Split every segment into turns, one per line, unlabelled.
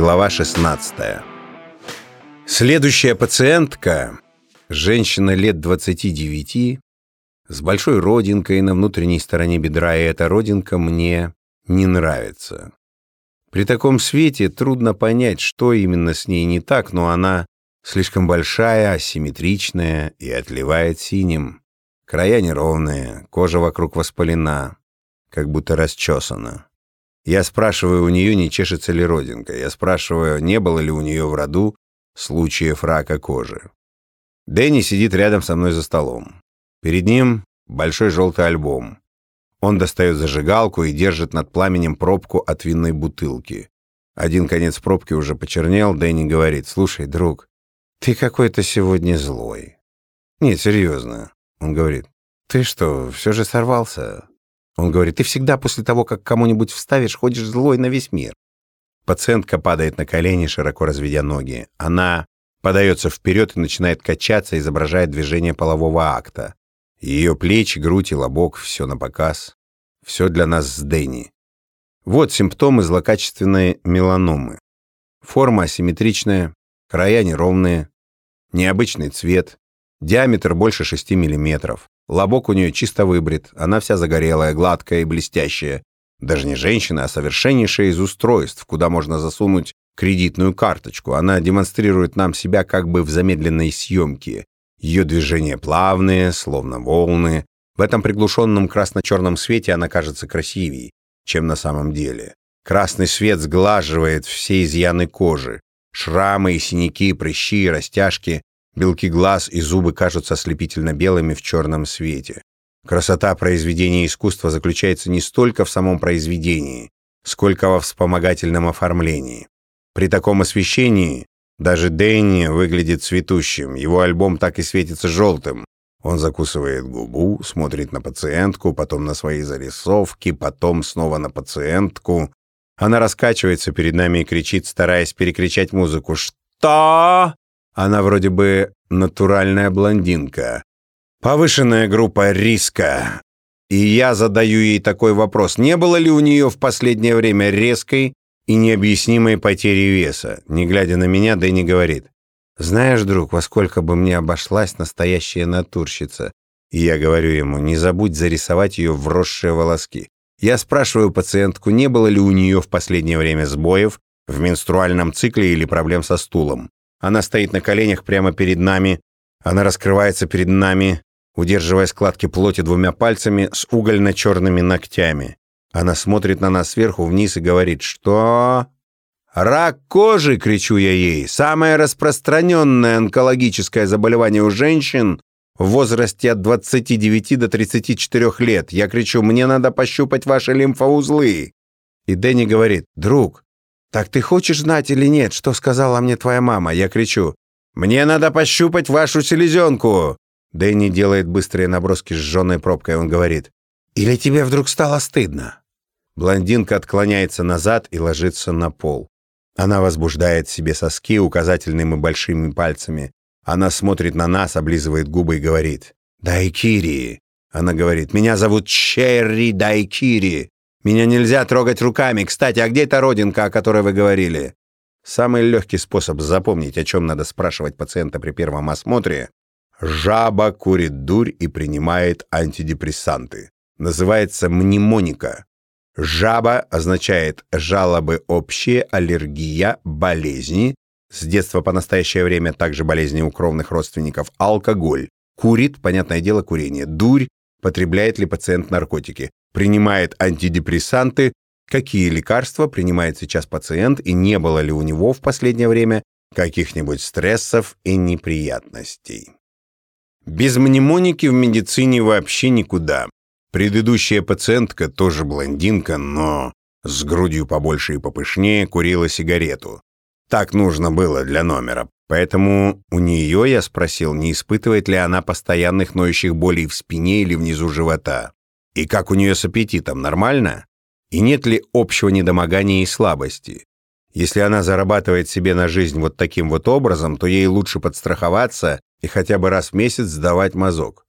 Глава 16. Следующая пациентка, женщина лет 29, с большой родинкой на внутренней стороне бедра, и эта родинка мне не нравится. При таком свете трудно понять, что именно с ней не так, но она слишком большая, асимметричная и отливает синим. Края неровные, кожа вокруг воспалена, как будто расчесана. Я спрашиваю у нее, не чешется ли родинка. Я спрашиваю, не было ли у нее в роду случаев рака кожи. Дэнни сидит рядом со мной за столом. Перед ним большой желтый альбом. Он достает зажигалку и держит над пламенем пробку от винной бутылки. Один конец пробки уже почернел, Дэнни говорит, «Слушай, друг, ты какой-то сегодня злой». «Нет, серьезно», — он говорит, «ты что, все же сорвался?» Он говорит, ты всегда после того, как кому-нибудь вставишь, ходишь злой на весь мир. Пациентка падает на колени, широко разведя ноги. Она подается вперед и начинает качаться, изображая движение полового акта. Ее плечи, грудь и лобок — все на показ. Все для нас с Дэнни. Вот симптомы злокачественной меланомы. Форма асимметричная, края неровные, необычный цвет, диаметр больше 6 миллиметров. Лобок у нее чисто выбрит, она вся загорелая, гладкая и блестящая. Даже не женщина, а совершеннейшая из устройств, куда можно засунуть кредитную карточку. Она демонстрирует нам себя как бы в замедленной съемке. Ее движения плавные, словно волны. В этом приглушенном красно-черном свете она кажется красивее, чем на самом деле. Красный свет сглаживает все изъяны кожи. Шрамы и синяки, прыщи и растяжки Белки глаз и зубы кажутся ослепительно белыми в черном свете. Красота произведения искусства заключается не столько в самом произведении, сколько во вспомогательном оформлении. При таком освещении даже Дэнни выглядит цветущим, его альбом так и светится желтым. Он закусывает губу, смотрит на пациентку, потом на свои зарисовки, потом снова на пациентку. Она раскачивается перед нами и кричит, стараясь перекричать музыку. «Что?» Она вроде бы натуральная блондинка. Повышенная группа риска. И я задаю ей такой вопрос. Не было ли у нее в последнее время резкой и необъяснимой потери веса? Не глядя на меня, Дэнни говорит. «Знаешь, друг, во сколько бы мне обошлась настоящая натурщица?» И я говорю ему, не забудь зарисовать ее вросшие волоски. Я спрашиваю пациентку, не было ли у нее в последнее время сбоев в менструальном цикле или проблем со стулом. Она стоит на коленях прямо перед нами. Она раскрывается перед нами, удерживая складки плоти двумя пальцами с угольно-черными ногтями. Она смотрит на нас сверху вниз и говорит, что... «Рак кожи!» — кричу я ей. «Самое распространенное онкологическое заболевание у женщин в возрасте от 29 до 34 лет. Я кричу, мне надо пощупать ваши лимфоузлы». И Дэнни говорит, «Друг, «Так ты хочешь знать или нет, что сказала мне твоя мама?» Я кричу. «Мне надо пощупать вашу селезенку!» Дэнни делает быстрые наброски с сжженной пробкой. Он говорит. «Или тебе вдруг стало стыдно?» Блондинка отклоняется назад и ложится на пол. Она возбуждает себе соски указательными и большими пальцами. Она смотрит на нас, облизывает губы и говорит. «Дайкири!» Она говорит. «Меня зовут Черри Дайкири. Меня нельзя трогать руками. Кстати, а где эта родинка, о которой вы говорили? Самый легкий способ запомнить, о чем надо спрашивать пациента при первом осмотре – жаба курит дурь и принимает антидепрессанты. Называется мнемоника. Жаба означает жалобы общие, аллергия, болезни. С детства по настоящее время также болезни у кровных родственников. Алкоголь. Курит, понятное дело, курение. Дурь. Потребляет ли пациент наркотики принимает антидепрессанты, какие лекарства принимает сейчас пациент и не было ли у него в последнее время каких-нибудь стрессов и неприятностей. Без мнемоники в медицине вообще никуда. Предыдущая пациентка, тоже блондинка, но с грудью побольше и попышнее, курила сигарету. Так нужно было для номера. Поэтому у нее я спросил, не испытывает ли она постоянных ноющих болей в спине или внизу живота. И как у нее с аппетитом, нормально? И нет ли общего недомогания и слабости? Если она зарабатывает себе на жизнь вот таким вот образом, то ей лучше подстраховаться и хотя бы раз в месяц сдавать мазок.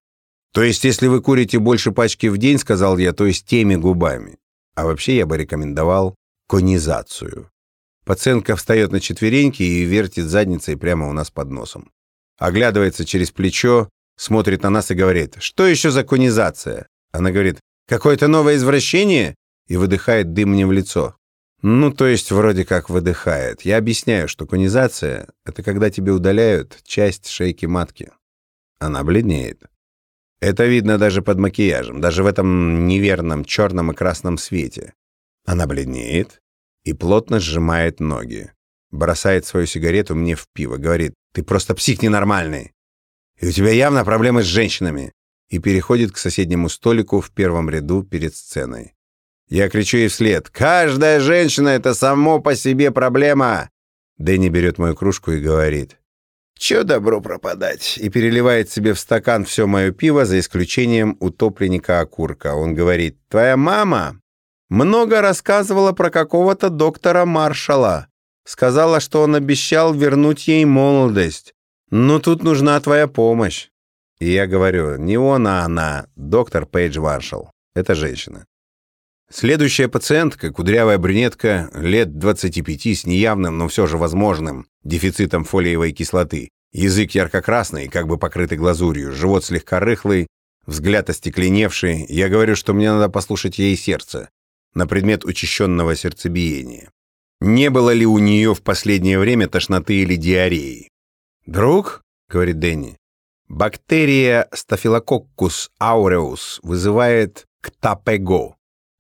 То есть, если вы курите больше пачки в день, сказал я, то есть теми губами. А вообще я бы рекомендовал конизацию. Пациентка встает на четвереньки и вертит задницей прямо у нас под носом. Оглядывается через плечо, смотрит на нас и говорит, что еще за конизация? Она говорит, какое-то новое извращение? И выдыхает дым мне в лицо. Ну, то есть вроде как выдыхает. Я объясняю, что конизация — это когда тебе удаляют часть шейки матки. Она бледнеет. Это видно даже под макияжем, даже в этом неверном черном и красном свете. Она бледнеет и плотно сжимает ноги. Бросает свою сигарету мне в пиво, говорит, «Ты просто псих ненормальный, и у тебя явно проблемы с женщинами», и переходит к соседнему столику в первом ряду перед сценой. Я кричу ей вслед, «Каждая женщина — это само по себе проблема!» Дэнни берет мою кружку и говорит, Че добро пропадать? И переливает себе в стакан все мое пиво, за исключением утопленника окурка. Он говорит, твоя мама много рассказывала про какого-то доктора Маршала. Сказала, что он обещал вернуть ей молодость. Но тут нужна твоя помощь. И я говорю, не он, а она, доктор Пейдж Маршалл. Это женщина. Следующая пациентка, кудрявая брюнетка, лет 25 с неявным, но все же возможным, дефицитом фолиевой кислоты. Язык ярко-красный, как бы покрытый глазурью, живот слегка рыхлый, взгляд остекленевший. Я говорю, что мне надо послушать ей сердце на предмет учащенного сердцебиения. Не было ли у нее в последнее время тошноты или диареи? «Друг», — говорит Дэнни, — «бактерия Staphylococcus aureus вызывает ктапего,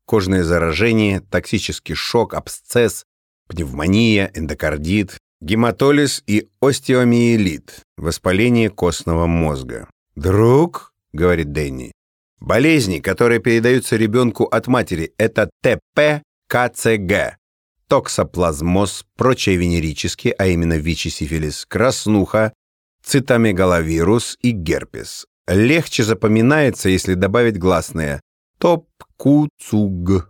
кожное заражение, токсический шок, абсцесс, пневмония, эндокардит, гематолиз и остеомиелит, воспаление костного мозга. «Друг», — говорит Дэнни, — «болезни, которые передаются ребенку от матери, это ТП, КЦГ, токсоплазмоз, прочие венерические, а именно ВИЧ-сифилис, краснуха, цитомегаловирус и герпес. Легче запоминается, если добавить гласные Топ-ку-цуг.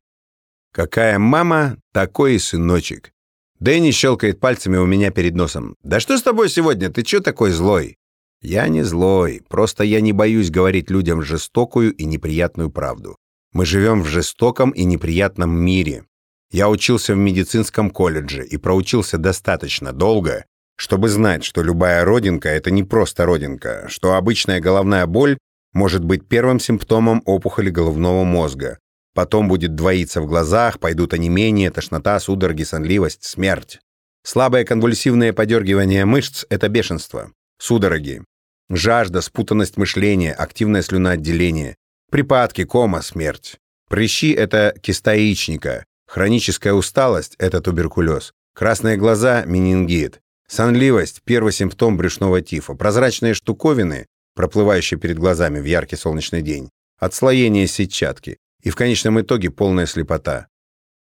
Какая мама, такой и сыночек. Дэнни щелкает пальцами у меня перед носом. «Да что с тобой сегодня? Ты чё такой злой?» «Я не злой, просто я не боюсь говорить людям жестокую и неприятную правду. Мы живем в жестоком и неприятном мире. Я учился в медицинском колледже и проучился достаточно долго, чтобы знать, что любая родинка — это не просто родинка, что обычная головная боль может быть первым симптомом опухоли головного мозга. Потом будет двоиться в глазах, пойдут онемение, тошнота, судороги, сонливость, смерть. Слабое конвульсивное подергивание мышц – это бешенство. Судороги. Жажда, спутанность мышления, активное слюноотделение. Припадки, кома, смерть. Прыщи – это киста яичника. Хроническая усталость – это туберкулез. Красные глаза – менингит. Сонливость – первый симптом брюшного тифа. Прозрачные штуковины проплывающий перед глазами в яркий солнечный день, отслоение сетчатки и в конечном итоге полная слепота.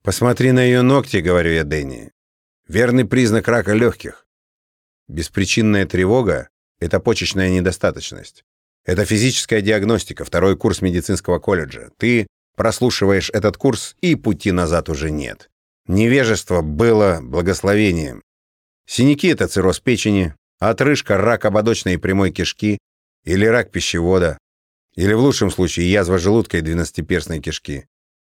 «Посмотри на ее ногти», — говорю я Дэнни. «Верный признак рака легких. Беспричинная тревога — это почечная недостаточность. Это физическая диагностика, второй курс медицинского колледжа. Ты прослушиваешь этот курс, и пути назад уже нет. Невежество было благословением. Синяки — это цирроз печени, отрыжка, рак ободочной и прямой кишки, или рак пищевода. Или в лучшем случае язва желудка и двенадцатиперстной кишки.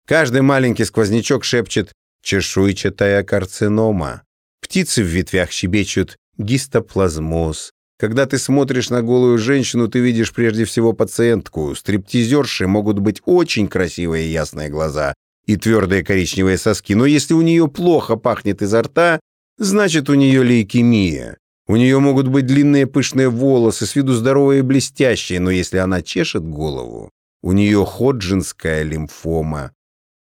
Каждый маленький сквознячок шепчет «чешуйчатая карцинома». Птицы в ветвях щебечут «гистоплазмоз». Когда ты смотришь на голую женщину, ты видишь прежде всего пациентку. Стриптизерши могут быть очень красивые ясные глаза и твердые коричневые соски, но если у нее плохо пахнет изо рта, значит у нее лейкемия. У нее могут быть длинные пышные волосы, с виду здоровые и блестящие, но если она чешет голову, у нее ходжинская лимфома.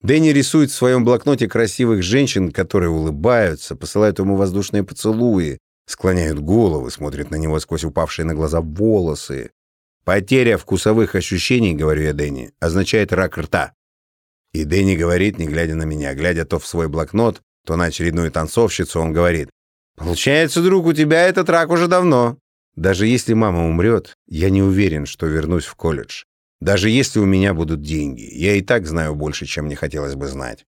Дэнни рисует в своем блокноте красивых женщин, которые улыбаются, посылают ему воздушные поцелуи, склоняют головы, смотрят на него сквозь упавшие на глаза волосы. Потеря вкусовых ощущений, говорю я Дэнни, означает рак рта. И Дэнни говорит, не глядя на меня, глядя то в свой блокнот, то на очередную танцовщицу, он говорит, Получается, друг, у тебя этот рак уже давно. Даже если мама умрет, я не уверен, что вернусь в колледж. Даже если у меня будут деньги, я и так знаю больше, чем мне хотелось бы знать.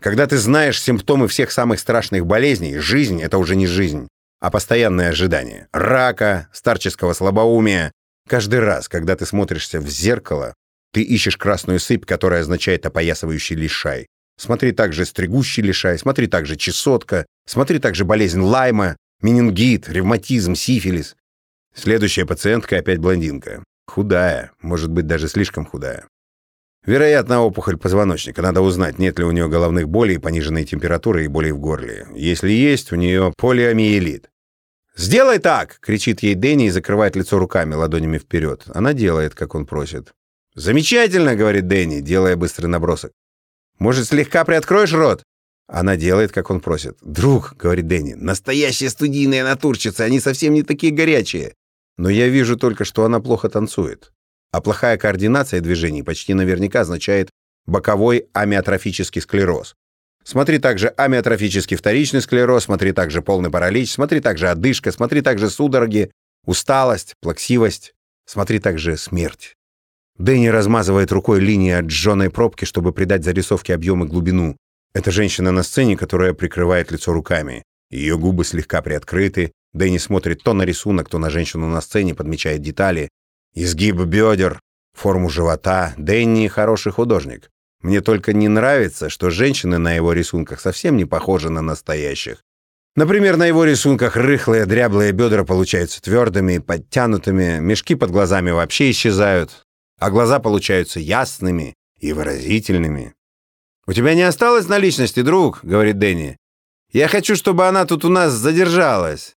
Когда ты знаешь симптомы всех самых страшных болезней, жизнь — это уже не жизнь, а постоянное ожидание. Рака, старческого слабоумия. Каждый раз, когда ты смотришься в зеркало, ты ищешь красную сыпь, которая означает опоясывающий лишай. Смотри также стригущий лишай, смотри также чесотка, Смотри также болезнь Лайма, менингит, ревматизм, сифилис. Следующая пациентка опять блондинка. Худая, может быть, даже слишком худая. Вероятно, опухоль позвоночника. Надо узнать, нет ли у нее головных болей, пониженной температуры и болей в горле. Если есть, у нее полиомиелит. «Сделай так!» — кричит ей Дэнни и закрывает лицо руками, ладонями вперед. Она делает, как он просит. «Замечательно!» — говорит Дэнни, делая быстрый набросок. «Может, слегка приоткроешь рот?» Она делает, как он просит. «Друг», — говорит Дэнни, — «настоящие студийные натурщицы, они совсем не такие горячие». Но я вижу только, что она плохо танцует. А плохая координация движений почти наверняка означает боковой амиотрофический склероз. Смотри также амиотрофический вторичный склероз, смотри также полный паралич, смотри также одышка, смотри также судороги, усталость, плаксивость, смотри также смерть. Дэнни размазывает рукой линии от сжженной пробки, чтобы придать зарисовке объем и глубину. Это женщина на сцене, которая прикрывает лицо руками. Ее губы слегка приоткрыты. Дэнни смотрит то на рисунок, то на женщину на сцене, подмечает детали. Изгиб бедер, форму живота. Дэнни хороший художник. Мне только не нравится, что женщины на его рисунках совсем не похожи на настоящих. Например, на его рисунках рыхлые, дряблые бедра получаются твердыми и подтянутыми, мешки под глазами вообще исчезают, а глаза получаются ясными и выразительными. «У тебя не осталось наличности, друг?» — говорит Дэнни. «Я хочу, чтобы она тут у нас задержалась».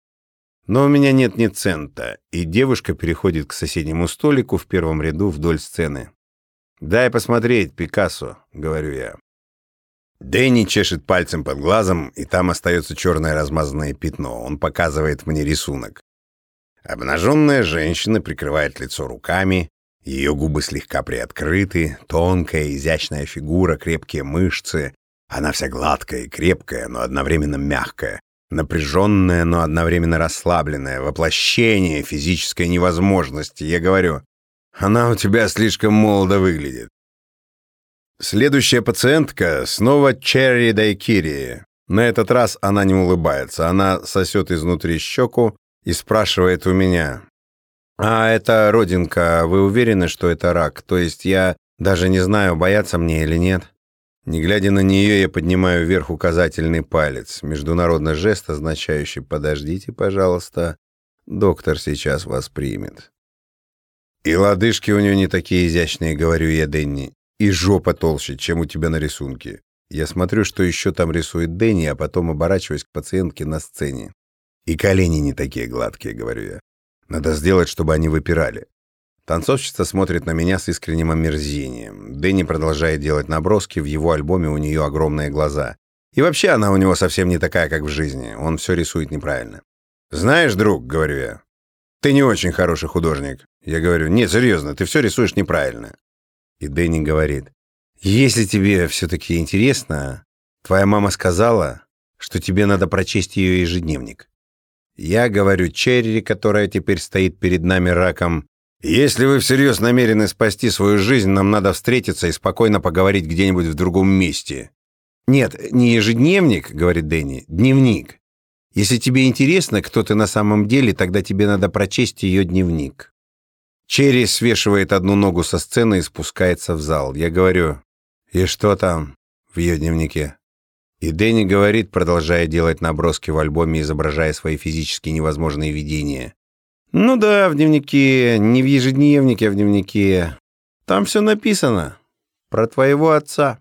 Но у меня нет ни цента, и девушка переходит к соседнему столику в первом ряду вдоль сцены. «Дай посмотреть, Пикассо», — говорю я. Дэнни чешет пальцем под глазом, и там остается черное размазанное пятно. Он показывает мне рисунок. Обнаженная женщина прикрывает лицо руками, ее губы слегка приоткрыты, тонкая, изящная фигура, крепкие мышцы. Она вся гладкая и крепкая, но одновременно мягкая. Напряженная, но одновременно расслабленная. Воплощение физической невозможности. Я говорю, она у тебя слишком молодо выглядит. Следующая пациентка снова Черри Дайкири. На этот раз она не улыбается. Она сосет изнутри щеку и спрашивает у меня. «А это родинка, вы уверены, что это рак? То есть я даже не знаю, бояться мне или нет?» Не глядя на нее, я поднимаю вверх указательный палец. Международный жест, означающий «подождите, пожалуйста, доктор сейчас вас примет». «И лодыжки у нее не такие изящные», — говорю я Дэнни. «И жопа толще, чем у тебя на рисунке». Я смотрю, что еще там рисует Дэнни, а потом оборачиваюсь к пациентке на сцене. «И колени не такие гладкие», — говорю я. «Надо сделать, чтобы они выпирали». Танцовщица смотрит на меня с искренним омерзением. Дэнни продолжает делать наброски, в его альбоме у нее огромные глаза. И вообще она у него совсем не такая, как в жизни. Он все рисует неправильно. «Знаешь, друг», — говорю я, — «ты не очень хороший художник. Я говорю, нет, серьезно, ты все рисуешь неправильно. И Дэнни говорит, если тебе все-таки интересно, твоя мама сказала, что тебе надо прочесть ее ежедневник. Я говорю Черри, которая теперь стоит перед нами раком, если вы всерьез намерены спасти свою жизнь, нам надо встретиться и спокойно поговорить где-нибудь в другом месте. Нет, не ежедневник, говорит Дэнни, дневник. Если тебе интересно, кто ты на самом деле, тогда тебе надо прочесть ее дневник. Черри свешивает одну ногу со сцены и спускается в зал. Я говорю, и что там в ее дневнике? И Дэнни говорит, продолжая делать наброски в альбоме, изображая свои физически невозможные видения. Ну да, в дневнике, не в ежедневнике, а в дневнике. Там все написано. Про твоего отца.